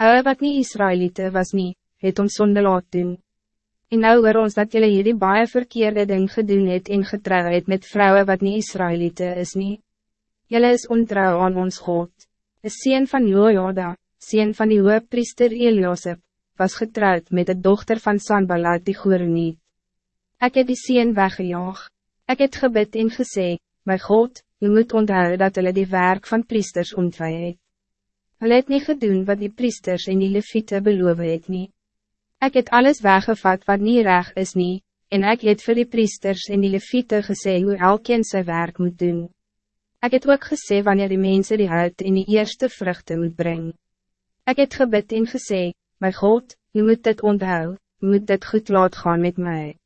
Hulle wat nie Israëlieten was nie, het ons sonde laat doen. En nou oor ons dat jullie hierdie baie verkeerde ding gedoen het en getrouw het met vrouwen wat niet Israëlieten is nie. Jullie is ontrouw aan ons God. De sien van Jojada, sien van die priester Eliosep, was getrouwd met de dochter van Sanballat die Goerniet. Ik heb die sien weggejaag. Ik het gebed en gesê, my God, u moet onthouden dat hulle die werk van priesters ontwij het. Hulle het nie gedoen wat die priesters en die leviete beloof het nie. Ik het alles weggevat wat niet reg is nie, en ik het voor die priesters en die leviete gesê hoe elkeen zijn werk moet doen. Ik het ook gesê wanneer die mensen die huid in die eerste vruchten moet brengen. Ik het gebed en gesê, my God, u moet dit onthou, u moet dit goed laat gaan met mij.